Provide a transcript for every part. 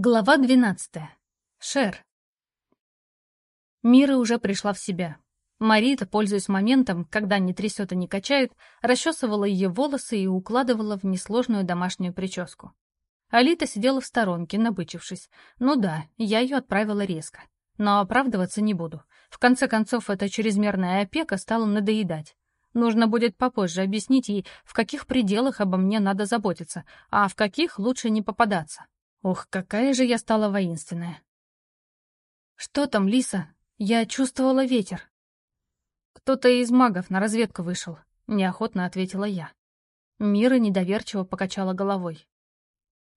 Глава двенадцатая. Шер. Мира уже пришла в себя. Марита, пользуясь моментом, когда не трясет и не качает, расчесывала ее волосы и укладывала в несложную домашнюю прическу. Алита сидела в сторонке, набычившись. Ну да, я ее отправила резко. Но оправдываться не буду. В конце концов, эта чрезмерная опека стала надоедать. Нужно будет попозже объяснить ей, в каких пределах обо мне надо заботиться, а в каких лучше не попадаться. Ох, какая же я стала воинственная. Что там, Лиса? Я чувствовала ветер. Кто-то из магов на разведку вышел, неохотно ответила я. Мира недоверчиво покачала головой.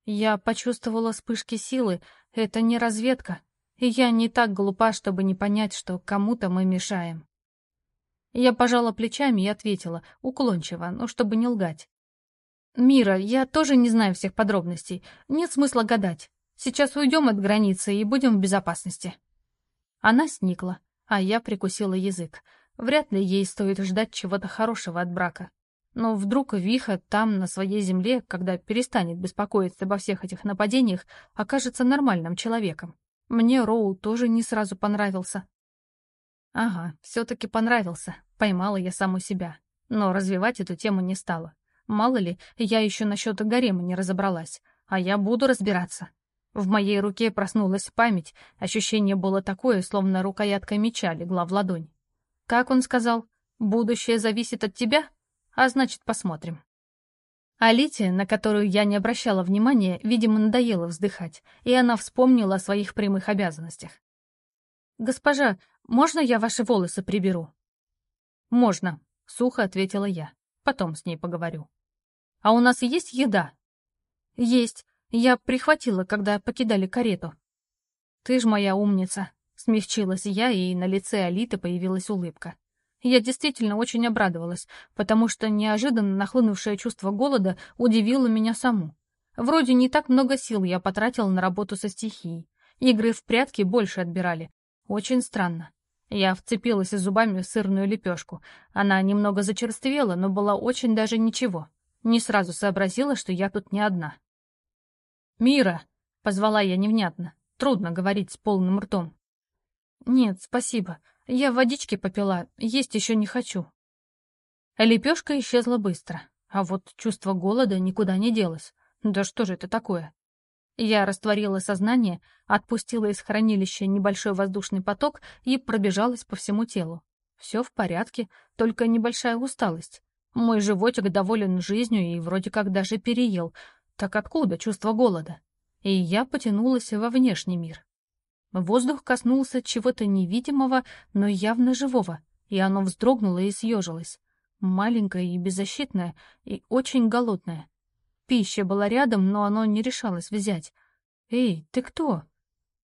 Я почувствовала вспышки силы, это не разведка, и я не так глупа, чтобы не понять, что кому-то мы мешаем. Я пожала плечами и ответила, уклончиво, но чтобы не лгать. «Мира, я тоже не знаю всех подробностей. Нет смысла гадать. Сейчас уйдем от границы и будем в безопасности». Она сникла, а я прикусила язык. Вряд ли ей стоит ждать чего-то хорошего от брака. Но вдруг Виха там, на своей земле, когда перестанет беспокоиться обо всех этих нападениях, окажется нормальным человеком. Мне Роу тоже не сразу понравился. Ага, все-таки понравился. Поймала я саму себя. Но развивать эту тему не стала. Мало ли, я еще насчет гарема не разобралась, а я буду разбираться. В моей руке проснулась память, ощущение было такое, словно рукоятка меча легла в ладонь. Как он сказал, будущее зависит от тебя? А значит, посмотрим. Алите, на которую я не обращала внимания, видимо, надоело вздыхать, и она вспомнила о своих прямых обязанностях. «Госпожа, можно я ваши волосы приберу?» «Можно», — сухо ответила я. «Потом с ней поговорю». «А у нас есть еда?» «Есть. Я прихватила, когда покидали карету». «Ты ж моя умница», — смягчилась я, и на лице Алиты появилась улыбка. Я действительно очень обрадовалась, потому что неожиданно нахлынувшее чувство голода удивило меня саму. Вроде не так много сил я потратила на работу со стихией. Игры в прятки больше отбирали. Очень странно. Я вцепилась зубами в сырную лепешку. Она немного зачерствела, но была очень даже ничего. Не сразу сообразила, что я тут не одна. «Мира!» — позвала я невнятно. Трудно говорить с полным ртом. «Нет, спасибо. Я водички попила, есть еще не хочу». Лепешка исчезла быстро, а вот чувство голода никуда не делось. Да что же это такое? Я растворила сознание, отпустила из хранилища небольшой воздушный поток и пробежалась по всему телу. Все в порядке, только небольшая усталость. Мой животик доволен жизнью и вроде как даже переел. Так откуда чувство голода? И я потянулась во внешний мир. Воздух коснулся чего-то невидимого, но явно живого, и оно вздрогнуло и съежилось. Маленькое и беззащитное, и очень голодное. Пища была рядом, но оно не решалось взять. «Эй, ты кто?»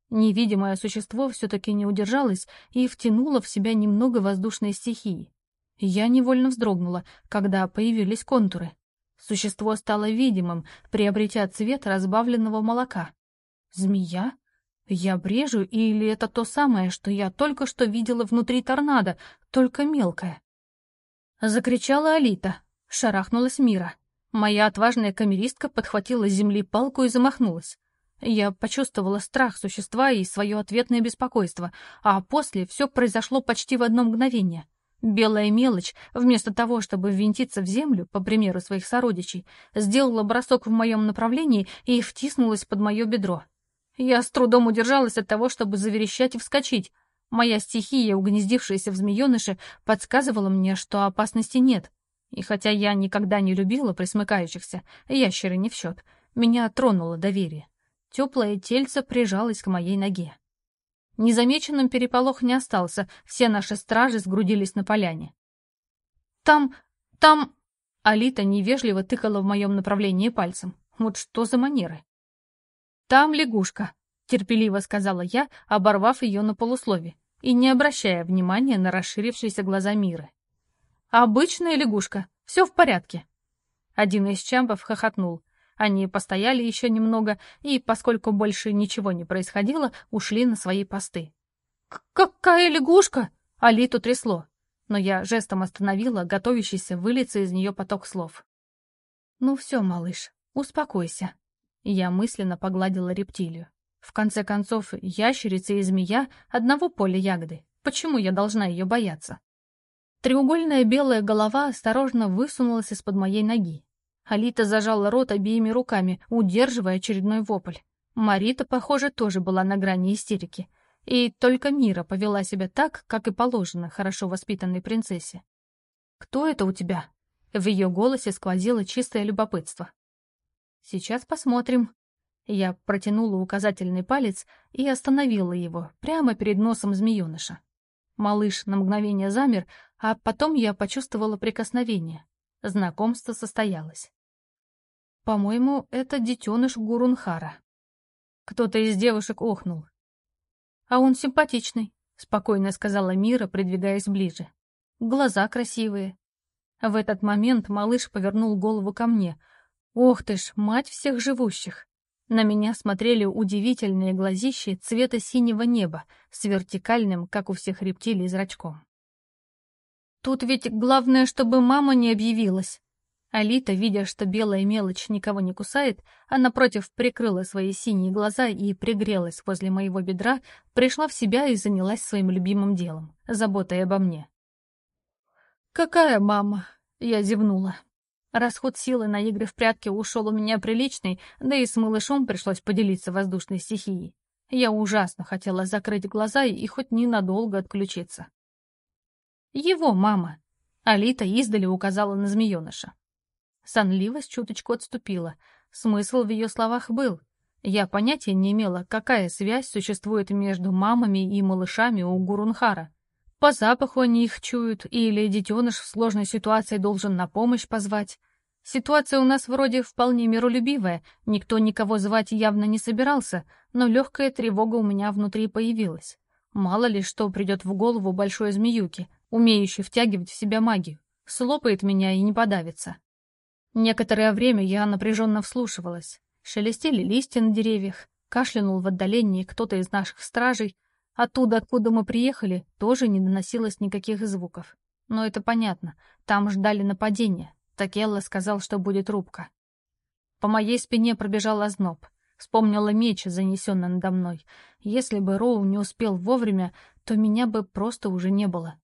Невидимое существо все-таки не удержалось и втянуло в себя немного воздушной стихии. Я невольно вздрогнула, когда появились контуры. Существо стало видимым, приобретя цвет разбавленного молока. Змея? Я брежу, или это то самое, что я только что видела внутри торнадо, только мелкое? Закричала Алита. Шарахнулась Мира. Моя отважная камеристка подхватила с земли палку и замахнулась. Я почувствовала страх существа и свое ответное беспокойство, а после все произошло почти в одно мгновение — Белая мелочь, вместо того, чтобы ввинтиться в землю, по примеру своих сородичей, сделала бросок в моем направлении и втиснулась под мое бедро. Я с трудом удержалась от того, чтобы заверещать и вскочить. Моя стихия, угнездившаяся в змееныше, подсказывала мне, что опасности нет. И хотя я никогда не любила присмыкающихся, ящеры не в счет, меня тронуло доверие. Теплое тельце прижалось к моей ноге. Незамеченным переполох не остался, все наши стражи сгрудились на поляне. «Там... там...» Алита невежливо тыкала в моем направлении пальцем. Вот что за манеры? «Там лягушка», — терпеливо сказала я, оборвав ее на полуслове и не обращая внимания на расширившиеся глаза Миры. «Обычная лягушка, все в порядке». Один из чампов хохотнул. Они постояли еще немного и, поскольку больше ничего не происходило, ушли на свои посты. «Какая лягушка!» — Алиту трясло. Но я жестом остановила готовящийся вылиться из нее поток слов. «Ну все, малыш, успокойся». Я мысленно погладила рептилию. В конце концов, ящерица и змея одного поля ягоды. Почему я должна ее бояться? Треугольная белая голова осторожно высунулась из-под моей ноги. Алита зажала рот обеими руками, удерживая очередной вопль. Марита, похоже, тоже была на грани истерики. И только Мира повела себя так, как и положено хорошо воспитанной принцессе. «Кто это у тебя?» В ее голосе сквозило чистое любопытство. «Сейчас посмотрим». Я протянула указательный палец и остановила его прямо перед носом змееныша. Малыш на мгновение замер, а потом я почувствовала прикосновение. Знакомство состоялось. По-моему, это детеныш Гурунхара. Кто-то из девушек охнул. «А он симпатичный», — спокойно сказала Мира, придвигаясь ближе. «Глаза красивые». В этот момент малыш повернул голову ко мне. «Ох ты ж, мать всех живущих!» На меня смотрели удивительные глазищи цвета синего неба с вертикальным, как у всех рептилий, зрачком. «Тут ведь главное, чтобы мама не объявилась», Алита, видя, что белая мелочь никого не кусает, а напротив прикрыла свои синие глаза и пригрелась возле моего бедра, пришла в себя и занялась своим любимым делом — заботой обо мне. «Какая мама?» — я зевнула. Расход силы на игры в прятки ушел у меня приличный, да и с малышом пришлось поделиться воздушной стихией. Я ужасно хотела закрыть глаза и хоть ненадолго отключиться. «Его мама!» — Алита издали указала на змееныша. Сонливость чуточку отступила. Смысл в ее словах был. Я понятия не имела, какая связь существует между мамами и малышами у Гурунхара. По запаху они их чуют, или детеныш в сложной ситуации должен на помощь позвать. Ситуация у нас вроде вполне миролюбивая, никто никого звать явно не собирался, но легкая тревога у меня внутри появилась. Мало ли что придет в голову большой змеюки, умеющей втягивать в себя магию. Слопает меня и не подавится. Некоторое время я напряженно вслушивалась. Шелестели листья на деревьях, кашлянул в отдалении кто-то из наших стражей. Оттуда, откуда мы приехали, тоже не доносилось никаких звуков. Но это понятно, там ждали нападения. Такелла сказал, что будет рубка. По моей спине пробежал озноб. Вспомнила меч, занесенный надо мной. Если бы Роу не успел вовремя, то меня бы просто уже не было.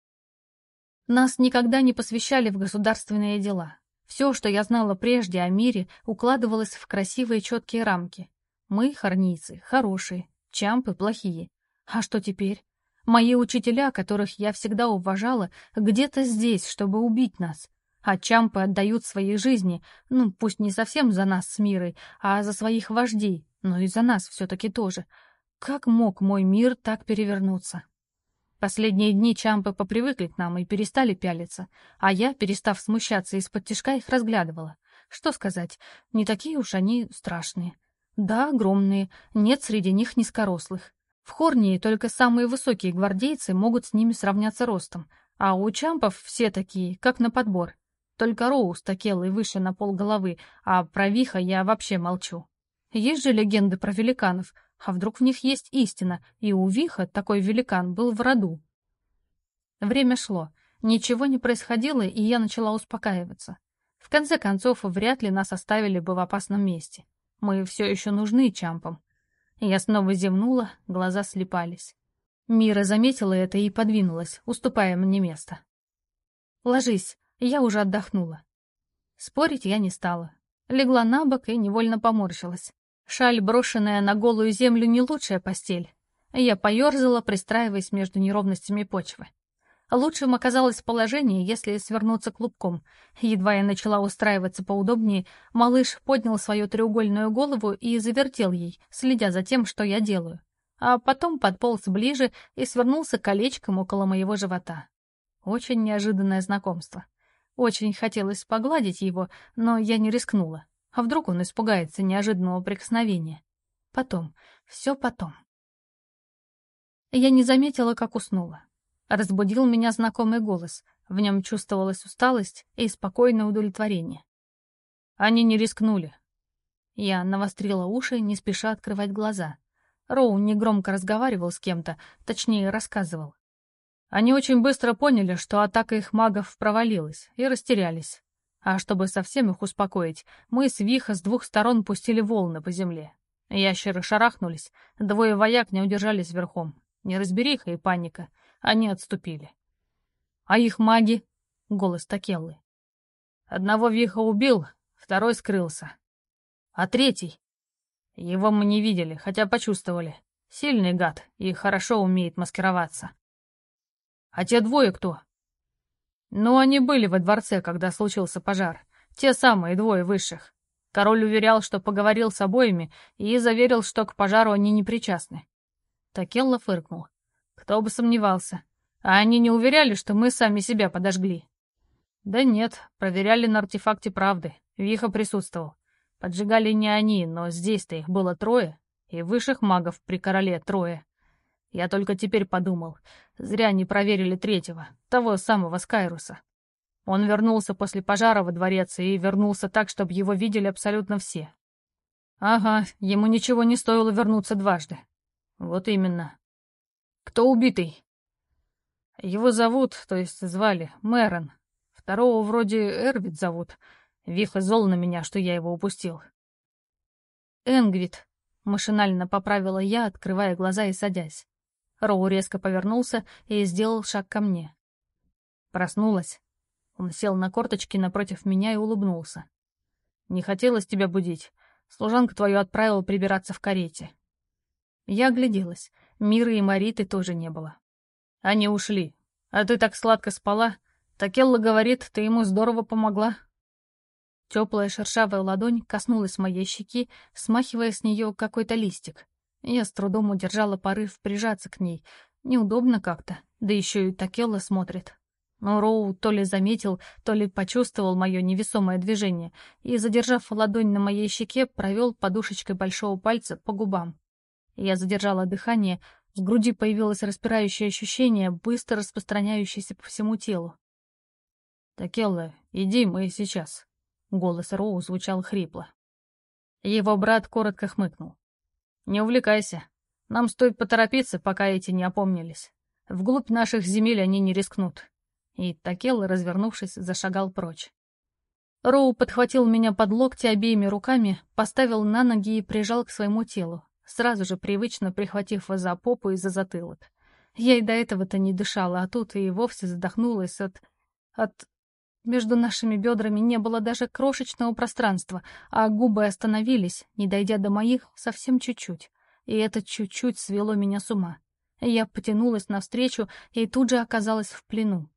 Нас никогда не посвящали в государственные дела. Все, что я знала прежде о мире, укладывалось в красивые четкие рамки. Мы, хорнийцы, хорошие, чампы плохие. А что теперь? Мои учителя, которых я всегда уважала, где-то здесь, чтобы убить нас. А чампы отдают свои жизни, ну, пусть не совсем за нас с мирой, а за своих вождей, но и за нас все-таки тоже. Как мог мой мир так перевернуться? Последние дни чампы попривыкли к нам и перестали пялиться, а я, перестав смущаться, из-под тишка их разглядывала. Что сказать, не такие уж они страшные. Да, огромные, нет среди них низкорослых. В Хорнии только самые высокие гвардейцы могут с ними сравняться ростом, а у чампов все такие, как на подбор. Только Роуз такелый выше на пол головы, а про Виха я вообще молчу. Есть же легенды про великанов, а вдруг в них есть истина, и у Виха такой великан был в роду? Время шло, ничего не происходило, и я начала успокаиваться. В конце концов, вряд ли нас оставили бы в опасном месте. Мы все еще нужны Чампам. Я снова зевнула, глаза слепались. Мира заметила это и подвинулась, уступая мне место. «Ложись, я уже отдохнула». Спорить я не стала. Легла на бок и невольно поморщилась. Шаль, брошенная на голую землю, не лучшая постель. Я поерзала, пристраиваясь между неровностями почвы. Лучшим оказалось положение, если свернуться клубком. Едва я начала устраиваться поудобнее, малыш поднял свою треугольную голову и завертел ей, следя за тем, что я делаю. А потом подполз ближе и свернулся колечком около моего живота. Очень неожиданное знакомство. Очень хотелось погладить его, но я не рискнула. А вдруг он испугается неожиданного прикосновения? Потом, все потом. Я не заметила, как уснула. Разбудил меня знакомый голос. В нем чувствовалась усталость и спокойное удовлетворение. Они не рискнули. Я навострила уши, не спеша открывать глаза. Роу негромко разговаривал с кем-то, точнее, рассказывал. Они очень быстро поняли, что атака их магов провалилась, и растерялись. А чтобы совсем их успокоить, мы с Виха с двух сторон пустили волны по земле. Ящеры шарахнулись, двое вояк не удержались верхом. Неразбериха и паника. Они отступили. «А их маги?» — голос Такеллы. «Одного Виха убил, второй скрылся. А третий? Его мы не видели, хотя почувствовали. Сильный гад и хорошо умеет маскироваться. А те двое кто? Ну, они были во дворце, когда случился пожар. Те самые двое высших. Король уверял, что поговорил с обоими и заверил, что к пожару они не причастны. Такелла фыркнул. Кто бы сомневался. А они не уверяли, что мы сами себя подожгли. Да нет, проверяли на артефакте правды. Виха присутствовал. Поджигали не они, но здесь-то их было трое, и высших магов при короле трое. Я только теперь подумал, зря не проверили третьего, того самого Скайруса. Он вернулся после пожара во дворец и вернулся так, чтобы его видели абсолютно все. Ага, ему ничего не стоило вернуться дважды. Вот именно. Кто убитый? Его зовут, то есть звали, Мэрон. Второго вроде Эрвид зовут. Виха зол на меня, что я его упустил. Энгвит, машинально поправила я, открывая глаза и садясь. Роу резко повернулся и сделал шаг ко мне. Проснулась. Он сел на корточки напротив меня и улыбнулся. «Не хотелось тебя будить. Служанка твою отправила прибираться в карете». Я огляделась. Миры и Мариты тоже не было. Они ушли. А ты так сладко спала. Такелла говорит, ты ему здорово помогла. Теплая шершавая ладонь коснулась моей щеки, смахивая с нее какой-то листик. Я с трудом удержала порыв прижаться к ней. Неудобно как-то, да еще и Такелла смотрит. Но Роу то ли заметил, то ли почувствовал мое невесомое движение и, задержав ладонь на моей щеке, провел подушечкой большого пальца по губам. Я задержала дыхание, в груди появилось распирающее ощущение, быстро распространяющееся по всему телу. «Такелла, иди, мы сейчас». Голос Роу звучал хрипло. Его брат коротко хмыкнул. «Не увлекайся. Нам стоит поторопиться, пока эти не опомнились. Вглубь наших земель они не рискнут». И Такел, развернувшись, зашагал прочь. Роу подхватил меня под локти обеими руками, поставил на ноги и прижал к своему телу, сразу же привычно прихватив за попу и за затылок. Я и до этого-то не дышала, а тут и вовсе задохнулась от... от... Между нашими бедрами не было даже крошечного пространства, а губы остановились, не дойдя до моих, совсем чуть-чуть. И это чуть-чуть свело меня с ума. Я потянулась навстречу и тут же оказалась в плену.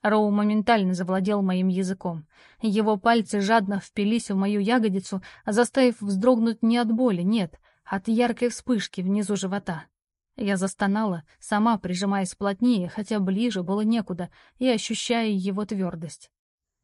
Роу моментально завладел моим языком. Его пальцы жадно впились в мою ягодицу, заставив вздрогнуть не от боли, нет, от яркой вспышки внизу живота. Я застонала, сама прижимаясь плотнее, хотя ближе было некуда, и ощущая его твердость.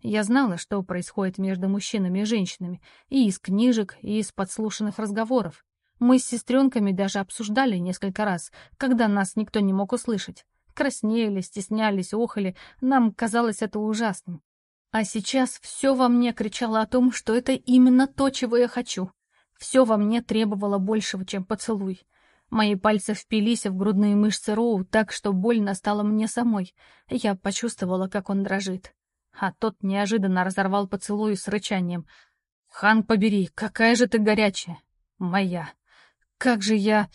Я знала, что происходит между мужчинами и женщинами, и из книжек, и из подслушанных разговоров. Мы с сестренками даже обсуждали несколько раз, когда нас никто не мог услышать. Краснели, стеснялись, охали, нам казалось это ужасным. А сейчас все во мне кричало о том, что это именно то, чего я хочу. Все во мне требовало большего, чем поцелуй. Мои пальцы впились в грудные мышцы Роу так, что больно стало мне самой. Я почувствовала, как он дрожит а тот неожиданно разорвал поцелуй с рычанием. «Хан, побери, какая же ты горячая! Моя! Как же я...»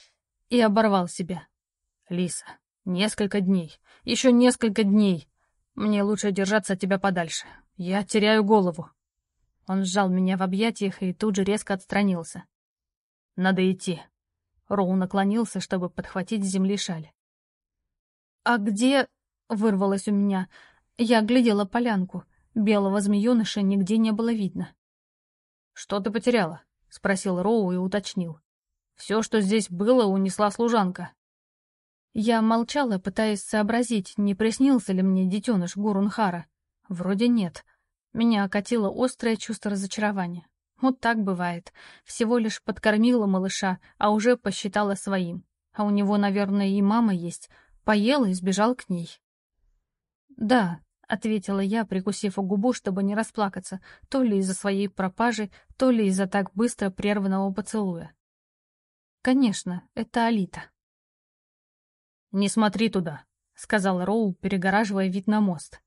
И оборвал себя. «Лиса, несколько дней, еще несколько дней. Мне лучше держаться от тебя подальше. Я теряю голову». Он сжал меня в объятиях и тут же резко отстранился. «Надо идти». Роу наклонился, чтобы подхватить с земли шаль. «А где...» — вырвалось у меня. Я глядела полянку. Белого змееныша нигде не было видно. «Что ты потеряла?» — спросил Роу и уточнил. «Все, что здесь было, унесла служанка». Я молчала, пытаясь сообразить, не приснился ли мне детеныш Гурунхара. Вроде нет. Меня окатило острое чувство разочарования. Вот так бывает. Всего лишь подкормила малыша, а уже посчитала своим. А у него, наверное, и мама есть. Поел и сбежал к ней. Да, — ответила я, прикусив губу, чтобы не расплакаться, то ли из-за своей пропажи, то ли из-за так быстро прерванного поцелуя. «Конечно, это Алита». «Не смотри туда», — сказал Роу, перегораживая вид на мост.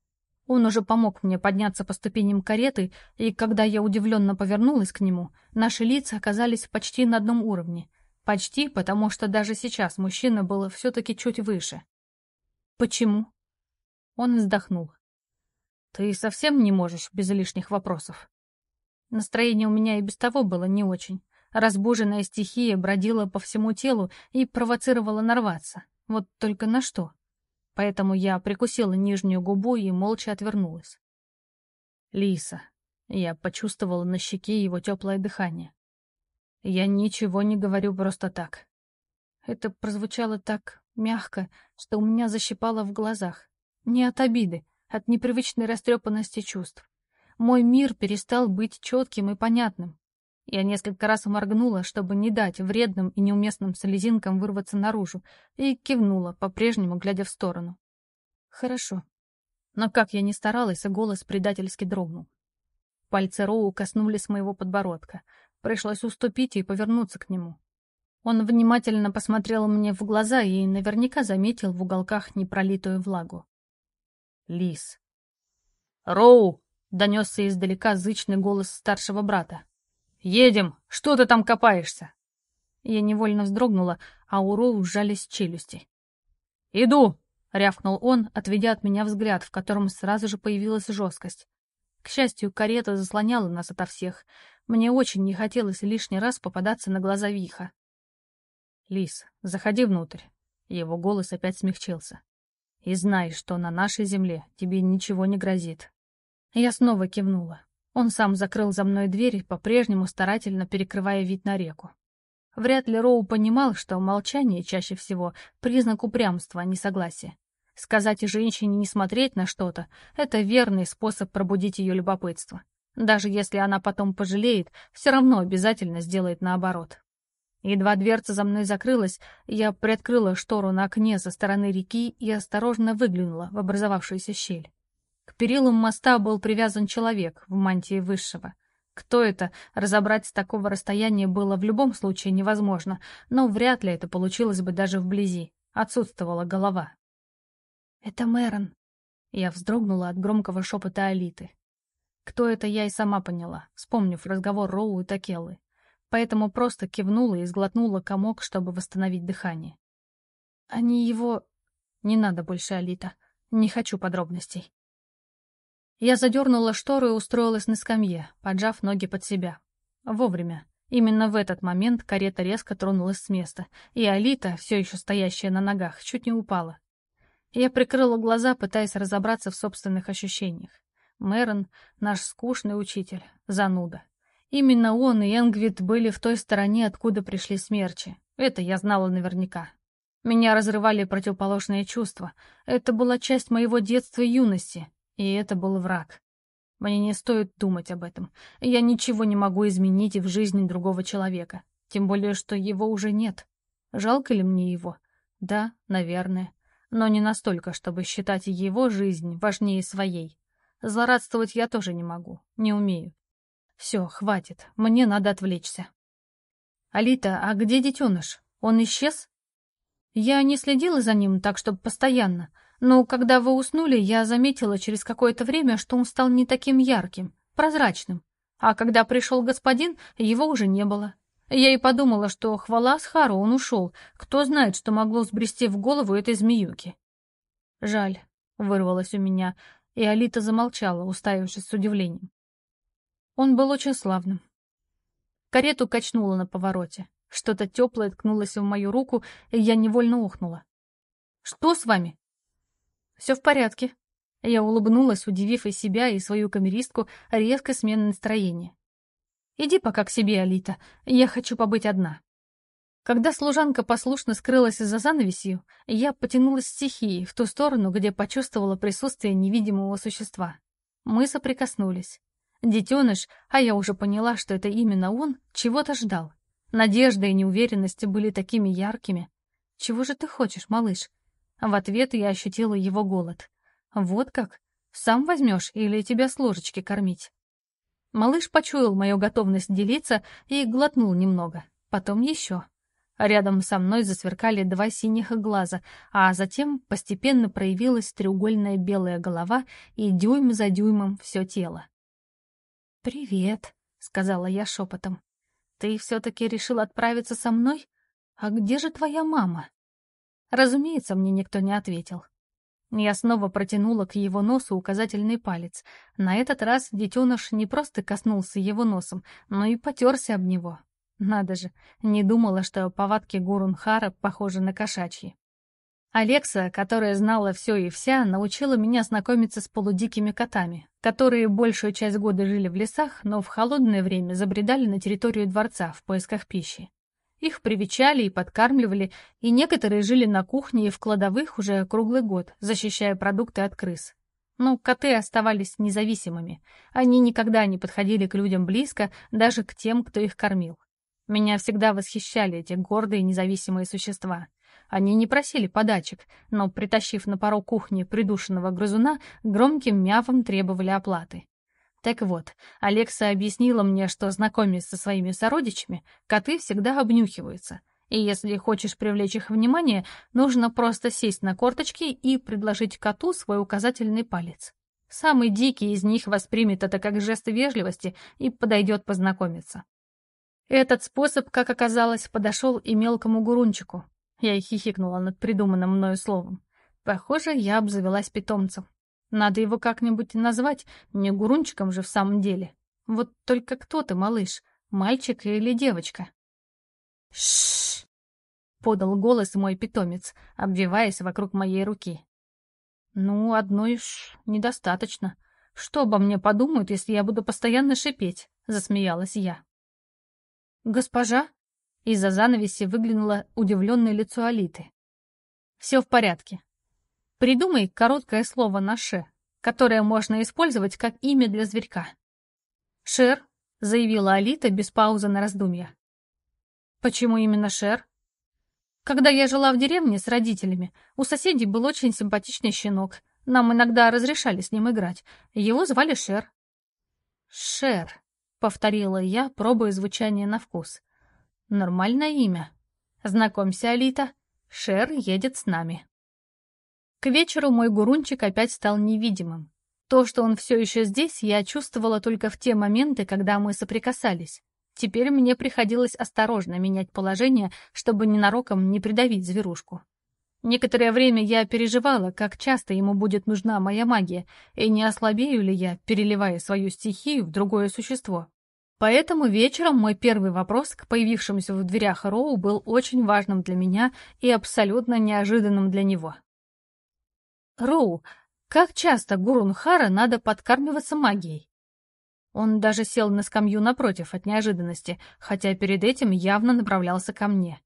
Он уже помог мне подняться по ступеням кареты, и когда я удивленно повернулась к нему, наши лица оказались почти на одном уровне — Почти, потому что даже сейчас мужчина был все-таки чуть выше. «Почему?» Он вздохнул. «Ты совсем не можешь без лишних вопросов?» Настроение у меня и без того было не очень. Разбуженная стихия бродила по всему телу и провоцировала нарваться. Вот только на что? Поэтому я прикусила нижнюю губу и молча отвернулась. «Лиса». Я почувствовала на щеке его теплое дыхание. Я ничего не говорю просто так. Это прозвучало так мягко, что у меня защипало в глазах. Не от обиды, от непривычной растрепанности чувств. Мой мир перестал быть четким и понятным. Я несколько раз моргнула, чтобы не дать вредным и неуместным слезинкам вырваться наружу, и кивнула, по-прежнему глядя в сторону. Хорошо. Но как я ни старалась, голос предательски дрогнул. Пальцы Роу коснулись моего подбородка. Пришлось уступить и повернуться к нему. Он внимательно посмотрел мне в глаза и наверняка заметил в уголках непролитую влагу. Лис. «Роу!» — донесся издалека зычный голос старшего брата. «Едем! Что ты там копаешься?» Я невольно вздрогнула, а у Роу сжались челюсти. «Иду!» — рявкнул он, отведя от меня взгляд, в котором сразу же появилась жесткость. К счастью, карета заслоняла нас ото всех. Мне очень не хотелось лишний раз попадаться на глаза Виха. «Лис, заходи внутрь». Его голос опять смягчился. «И знай, что на нашей земле тебе ничего не грозит». Я снова кивнула. Он сам закрыл за мной дверь, по-прежнему старательно перекрывая вид на реку. Вряд ли Роу понимал, что молчание чаще всего — признак упрямства, а не согласия. Сказать женщине не смотреть на что-то — это верный способ пробудить ее любопытство. Даже если она потом пожалеет, все равно обязательно сделает наоборот. Едва дверца за мной закрылась, я приоткрыла штору на окне со стороны реки и осторожно выглянула в образовавшуюся щель. К перилам моста был привязан человек в мантии высшего. Кто это, разобрать с такого расстояния было в любом случае невозможно, но вряд ли это получилось бы даже вблизи. Отсутствовала голова. «Это Мэрон», — я вздрогнула от громкого шепота Алиты. Кто это, я и сама поняла, вспомнив разговор Роу и Такеллы. Поэтому просто кивнула и сглотнула комок, чтобы восстановить дыхание. Они его... Не надо больше, Алита. Не хочу подробностей. Я задернула штору и устроилась на скамье, поджав ноги под себя. Вовремя. Именно в этот момент карета резко тронулась с места, и Алита, все еще стоящая на ногах, чуть не упала. Я прикрыла глаза, пытаясь разобраться в собственных ощущениях. Мэрон — наш скучный учитель, зануда. Именно он и Энгвит были в той стороне, откуда пришли смерчи. Это я знала наверняка. Меня разрывали противоположные чувства. Это была часть моего детства и юности, и это был враг. Мне не стоит думать об этом. Я ничего не могу изменить в жизни другого человека. Тем более, что его уже нет. Жалко ли мне его? Да, наверное. Но не настолько, чтобы считать его жизнь важнее своей. Злорадствовать я тоже не могу, не умею. Все, хватит, мне надо отвлечься. Алита, а где детеныш? Он исчез? Я не следила за ним так, чтобы постоянно, но когда вы уснули, я заметила через какое-то время, что он стал не таким ярким, прозрачным. А когда пришел господин, его уже не было. Я и подумала, что хвала Схару, он ушел. Кто знает, что могло сбрести в голову этой змеюки. Жаль, вырвалось у меня, и Алита замолчала, уставившись с удивлением. Он был очень славным. Карету качнуло на повороте. Что-то теплое ткнулось в мою руку, и я невольно ухнула. «Что с вами?» «Все в порядке». Я улыбнулась, удивив и себя, и свою камеристку резко сменой настроения. «Иди пока к себе, Алита. Я хочу побыть одна». Когда служанка послушно скрылась за занавесью, я потянулась стихией в ту сторону, где почувствовала присутствие невидимого существа. Мы соприкоснулись. Детеныш, а я уже поняла, что это именно он, чего-то ждал. Надежда и неуверенность были такими яркими. «Чего же ты хочешь, малыш?» В ответ я ощутила его голод. «Вот как? Сам возьмешь или тебя с ложечки кормить?» Малыш почуял мою готовность делиться и глотнул немного. Потом еще. Рядом со мной засверкали два синих глаза, а затем постепенно проявилась треугольная белая голова и дюйм за дюймом все тело. «Привет», — сказала я шепотом. «Ты все-таки решил отправиться со мной? «А где же твоя мама?» Разумеется, мне никто не ответил. Я снова протянула к его носу указательный палец. На этот раз детеныш не просто коснулся его носом, но и потерся об него. Надо же, не думала, что повадки Гурунхара похожи на кошачьи. Алекса, которая знала все и вся, научила меня знакомиться с полудикими котами, которые большую часть года жили в лесах, но в холодное время забредали на территорию дворца в поисках пищи. Их привечали и подкармливали, и некоторые жили на кухне и в кладовых уже круглый год, защищая продукты от крыс. Но коты оставались независимыми. Они никогда не подходили к людям близко, даже к тем, кто их кормил. Меня всегда восхищали эти гордые независимые существа. Они не просили подачек, но, притащив на порог кухни придушенного грызуна, громким мявом требовали оплаты. Так вот, Алекса объяснила мне, что, знакомясь со своими сородичами, коты всегда обнюхиваются. И если хочешь привлечь их внимание, нужно просто сесть на корточки и предложить коту свой указательный палец. Самый дикий из них воспримет это как жест вежливости и подойдет познакомиться. Этот способ, как оказалось, подошел и мелкому гурунчику. Я хихикнула над придуманным мною словом. Похоже, я обзавелась питомцем. Надо его как-нибудь назвать, не гурунчиком же в самом деле. Вот только кто ты, малыш, мальчик или девочка? Шш! подал голос мой питомец, обвиваясь вокруг моей руки. Ну, одной ш недостаточно. Что обо мне подумают, если я буду постоянно шипеть? Засмеялась я. Госпожа? Из-за занавеси выглянуло удивленное лицо Алиты. Все в порядке. Придумай короткое слово на «ше», которое можно использовать как имя для зверька. «Шер», — заявила Алита без паузы на раздумья. «Почему именно Шер?» «Когда я жила в деревне с родителями, у соседей был очень симпатичный щенок. Нам иногда разрешали с ним играть. Его звали Шер». «Шер», — повторила я, пробуя звучание на вкус. «Нормальное имя. Знакомься, Алита, Шер едет с нами». К вечеру мой гурунчик опять стал невидимым. То, что он все еще здесь, я чувствовала только в те моменты, когда мы соприкасались. Теперь мне приходилось осторожно менять положение, чтобы ненароком не придавить зверушку. Некоторое время я переживала, как часто ему будет нужна моя магия, и не ослабею ли я, переливая свою стихию в другое существо. Поэтому вечером мой первый вопрос к появившемуся в дверях Роу был очень важным для меня и абсолютно неожиданным для него. Роу, как часто Гурунхара надо подкармливаться магией? Он даже сел на скамью напротив от неожиданности, хотя перед этим явно направлялся ко мне.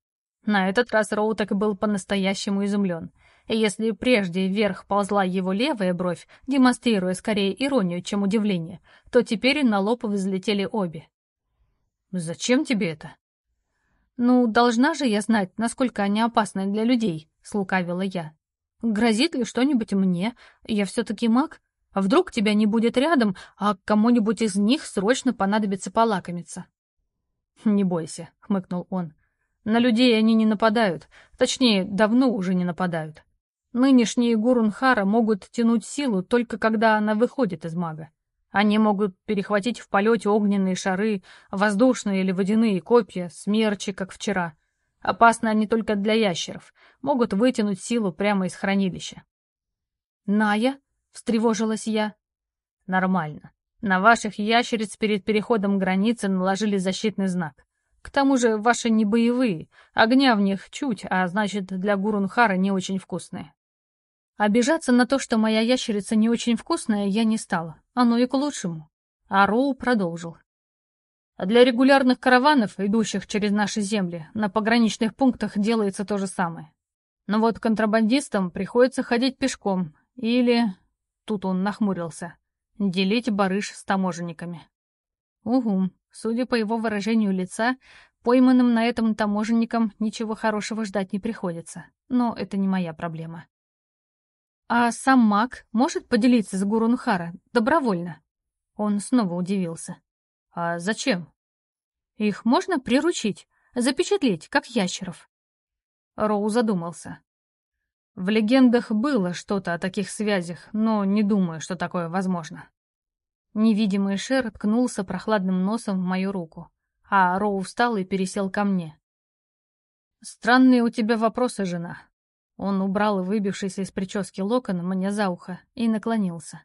На этот раз Роу так был по-настоящему изумлен. Если прежде вверх ползла его левая бровь, демонстрируя скорее иронию, чем удивление, то теперь на лоб взлетели обе. «Зачем тебе это?» «Ну, должна же я знать, насколько они опасны для людей», — слукавила я. Грозит ли что-нибудь мне? Я все-таки маг. А вдруг тебя не будет рядом, а кому-нибудь из них срочно понадобится полакомиться? «Не бойся», — хмыкнул он. «На людей они не нападают. Точнее, давно уже не нападают. Нынешние Гурунхара могут тянуть силу только когда она выходит из мага. Они могут перехватить в полете огненные шары, воздушные или водяные копья, смерчи, как вчера — Опасны они только для ящеров. Могут вытянуть силу прямо из хранилища. «Ная?» — встревожилась я. «Нормально. На ваших ящериц перед переходом границы наложили защитный знак. К тому же ваши не боевые, огня в них чуть, а значит, для Гурунхара не очень вкусные». Обижаться на то, что моя ящерица не очень вкусная, я не стала. Оно и к лучшему. А Роу продолжил. А для регулярных караванов, идущих через наши земли, на пограничных пунктах делается то же самое. Но вот контрабандистам приходится ходить пешком или... Тут он нахмурился. Делить барыш с таможенниками. Угу, судя по его выражению лица, пойманным на этом таможенникам ничего хорошего ждать не приходится. Но это не моя проблема. А сам маг может поделиться с Гурунхара добровольно? Он снова удивился. «А зачем?» «Их можно приручить, запечатлеть, как ящеров». Роу задумался. В легендах было что-то о таких связях, но не думаю, что такое возможно. Невидимый Шер ткнулся прохладным носом в мою руку, а Роу встал и пересел ко мне. «Странные у тебя вопросы, жена». Он убрал выбившийся из прически локон мне за ухо и наклонился.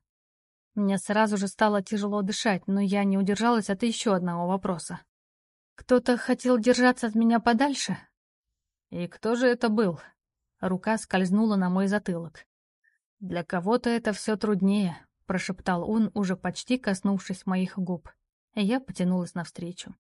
Мне сразу же стало тяжело дышать, но я не удержалась от еще одного вопроса. «Кто-то хотел держаться от меня подальше?» «И кто же это был?» Рука скользнула на мой затылок. «Для кого-то это все труднее», — прошептал он, уже почти коснувшись моих губ. Я потянулась навстречу.